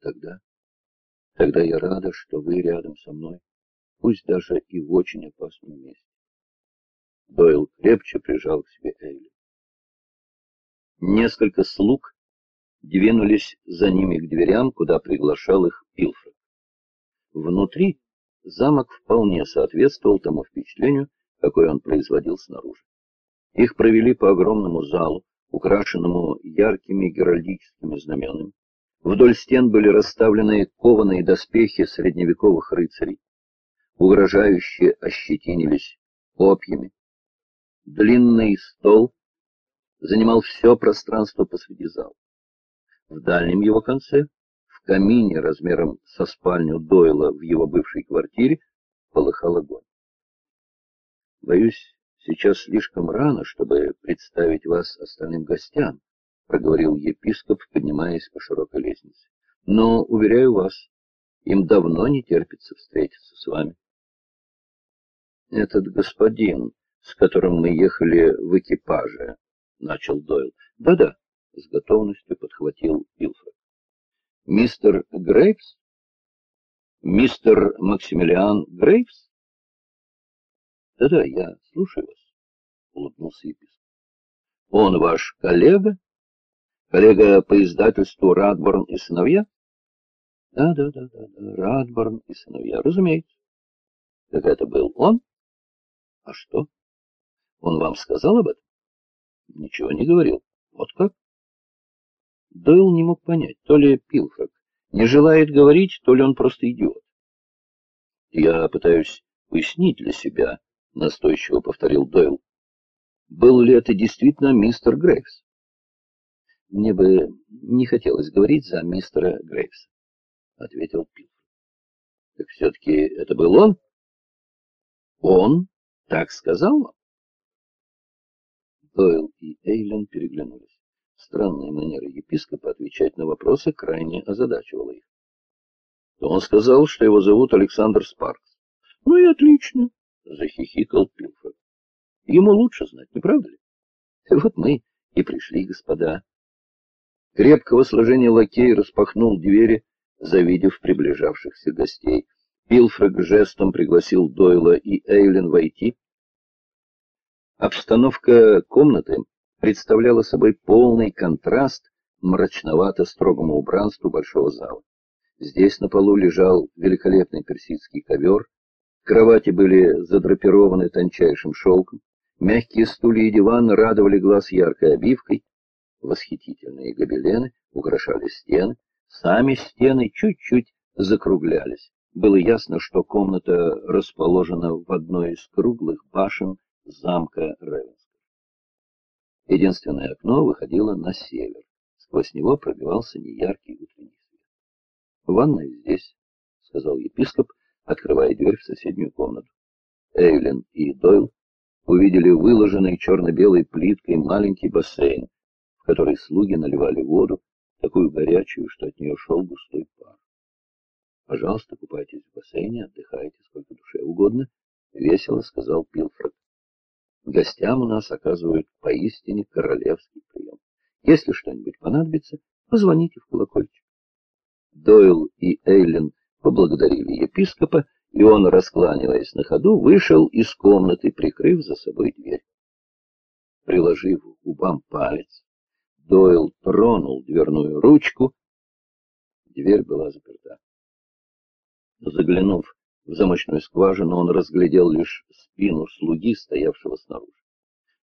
Тогда, тогда я рада, что вы рядом со мной, пусть даже и в очень опасном месте. Дойл крепче прижал к себе Эйли. Несколько слуг двинулись за ними к дверям, куда приглашал их Пилфред. Внутри замок вполне соответствовал тому впечатлению, какое он производил снаружи. Их провели по огромному залу, украшенному яркими геральдическими знаменами. Вдоль стен были расставлены кованые доспехи средневековых рыцарей. Угрожающие ощетинились копьями. Длинный стол занимал все пространство посреди зала. В дальнем его конце, в камине размером со спальню Дойла в его бывшей квартире, полыхал огонь. Боюсь, сейчас слишком рано, чтобы представить вас остальным гостям, проговорил епископ, поднимаясь по широкой лестнице. Но, уверяю вас, им давно не терпится встретиться с вами. Этот господин, с которым мы ехали в экипаже, начал Дойл. Да-да, с готовностью подхватил Пилфорд. Мистер Грейвс? Мистер Максимилиан Грейвс? Да-да, я слушаю вас, улыбнулся епископ. Он ваш коллега? Коллега по издательству Радборн и сыновья? Да, да, да, да, да, Радборн и сыновья, разумеется. Так это был он? А что? Он вам сказал об этом? Ничего не говорил. Вот как? Дойл не мог понять, то ли Пилфред не желает говорить, то ли он просто идиот. Я пытаюсь пояснить для себя, настойчиво повторил Дойл. Был ли это действительно мистер Грейвс? Мне бы не хотелось говорить за мистера Грейвса, ответил Пилфред. Так все-таки это был он? Он так сказал вам? Дойл и Эйлен переглянулись. Странная манера епископа отвечать на вопросы крайне озадачивала их. Он сказал, что его зовут Александр Спаркс. Ну и отлично, захихикал Пилфорд. Ему лучше знать, не правда ли? Вот мы и пришли, господа. Крепкого сложения лакей распахнул двери, завидев приближавшихся гостей. Пилфред жестом пригласил Дойла и Эйлен войти. Обстановка комнаты представляла собой полный контраст мрачновато-строгому убранству большого зала. Здесь на полу лежал великолепный персидский ковер, кровати были задрапированы тончайшим шелком, мягкие стулья и диван радовали глаз яркой обивкой, восхитительные гобелены украшали стены, сами стены чуть-чуть закруглялись. Было ясно, что комната расположена в одной из круглых башен замка Ревенс. Единственное окно выходило на север. Сквозь него пробивался неяркий утренний свет. «Ванная здесь», — сказал епископ, открывая дверь в соседнюю комнату. Эйлин и Дойл увидели выложенный черно-белой плиткой маленький бассейн, в который слуги наливали воду, такую горячую, что от нее шел густой пар. «Пожалуйста, купайтесь в бассейне, отдыхайте сколько душе угодно», — весело сказал Пилфред. Гостям у нас оказывают поистине королевский прием. Если что-нибудь понадобится, позвоните в колокольчик. Дойл и Эйлин поблагодарили епископа, и он, раскланиваясь на ходу, вышел из комнаты, прикрыв за собой дверь. Приложив к губам палец, Дойл тронул дверную ручку. Дверь была заперта. Заглянув в замочную скважину он разглядел лишь спину слуги, стоявшего снаружи.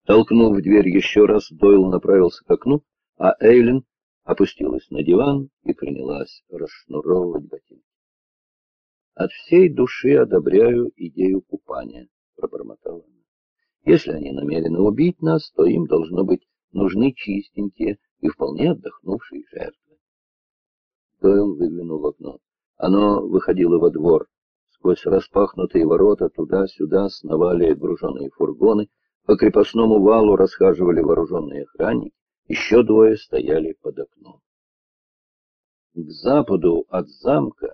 Толкнув дверь еще раз, Дойл направился к окну, а Эйлин опустилась на диван и принялась расшнуровывать ботинки. «От всей души одобряю идею купания», — пробормотала она. «Если они намерены убить нас, то им, должно быть, нужны чистенькие и вполне отдохнувшие жертвы». Дойл выглянул в окно. Оно выходило во двор. Сквозь распахнутые ворота туда-сюда сновали груженные фургоны, по крепостному валу расхаживали вооруженные охранники, еще двое стояли под окном. К западу от замка,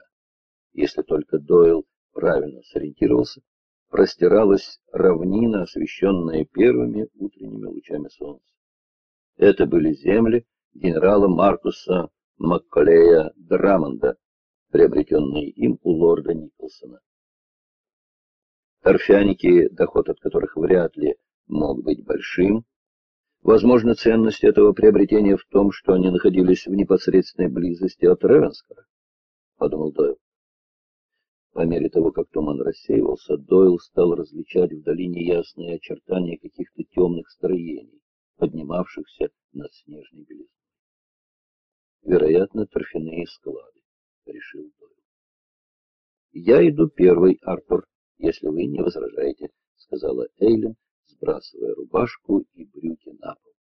если только Дойл правильно сориентировался, простиралась равнина, освещенная первыми утренними лучами солнца. Это были земли генерала Маркуса Макколея Драмонда, приобретенные им у лорда Николсона. Торфяники, доход от которых вряд ли мог быть большим, Возможно, ценность этого приобретения в том, что они находились в непосредственной близости от Ревенскара, — подумал Дойл. По мере того, как туман рассеивался, Дойл стал различать вдали неясные очертания каких-то темных строений, поднимавшихся над снежной белизной. Вероятно, торфяные склады, — решил Дойл. «Я иду первый, Артур, если вы не возражаете», — сказала Эйлин, сбрасывая рубашку и брюки на пол.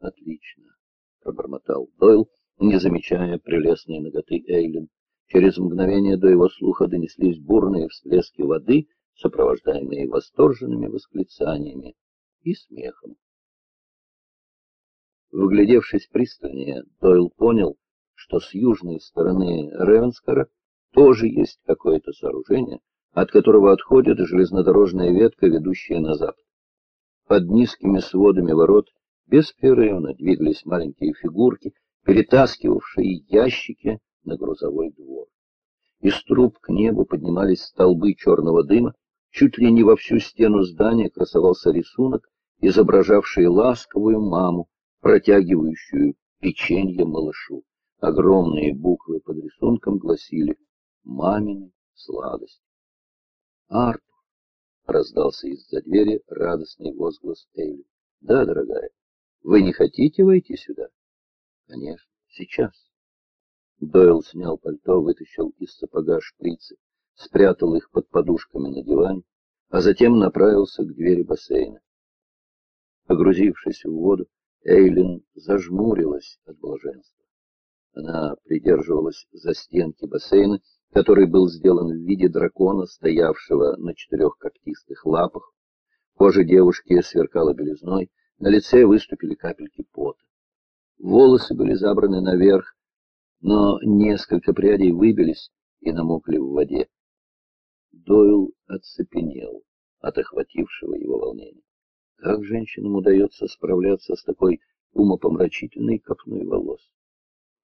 «Отлично», — пробормотал Дойл, не замечая прелестной ноготы Эйлин. Через мгновение до его слуха донеслись бурные всплески воды, сопровождаемые восторженными восклицаниями и смехом. Вглядевшись пристальнее, Дойл понял, что с южной стороны Ревенскара тоже есть какое-то сооружение, от которого отходит железнодорожная ветка, ведущая на запад. Под низкими сводами ворот беспрерывно двигались маленькие фигурки, перетаскивавшие ящики на грузовой двор. Из труб к небу поднимались столбы черного дыма, чуть ли не во всю стену здания красовался рисунок, изображавший ласковую маму, протягивающую печенье малышу. Огромные буквы под рисунком гласили «Мамины сладости». Артур — раздался из-за двери радостный возглас Эйли. — Да, дорогая. Вы не хотите войти сюда? — Конечно, сейчас. Дойл снял пальто, вытащил из сапога шприцы, спрятал их под подушками на диване, а затем направился к двери бассейна. Погрузившись в воду, Эйлин зажмурилась от блаженства. Она придерживалась за стенки бассейна который был сделан в виде дракона, стоявшего на четырех когтистых лапах. Кожа девушки сверкала белизной, на лице выступили капельки пота. Волосы были забраны наверх, но несколько прядей выбились и намокли в воде. Дойл оцепенел от охватившего его волнения. Как женщинам удается справляться с такой умопомрачительной копной волос?